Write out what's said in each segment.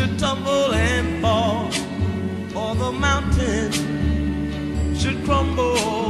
Should tumble and fall, or the mountain should crumble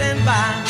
And by.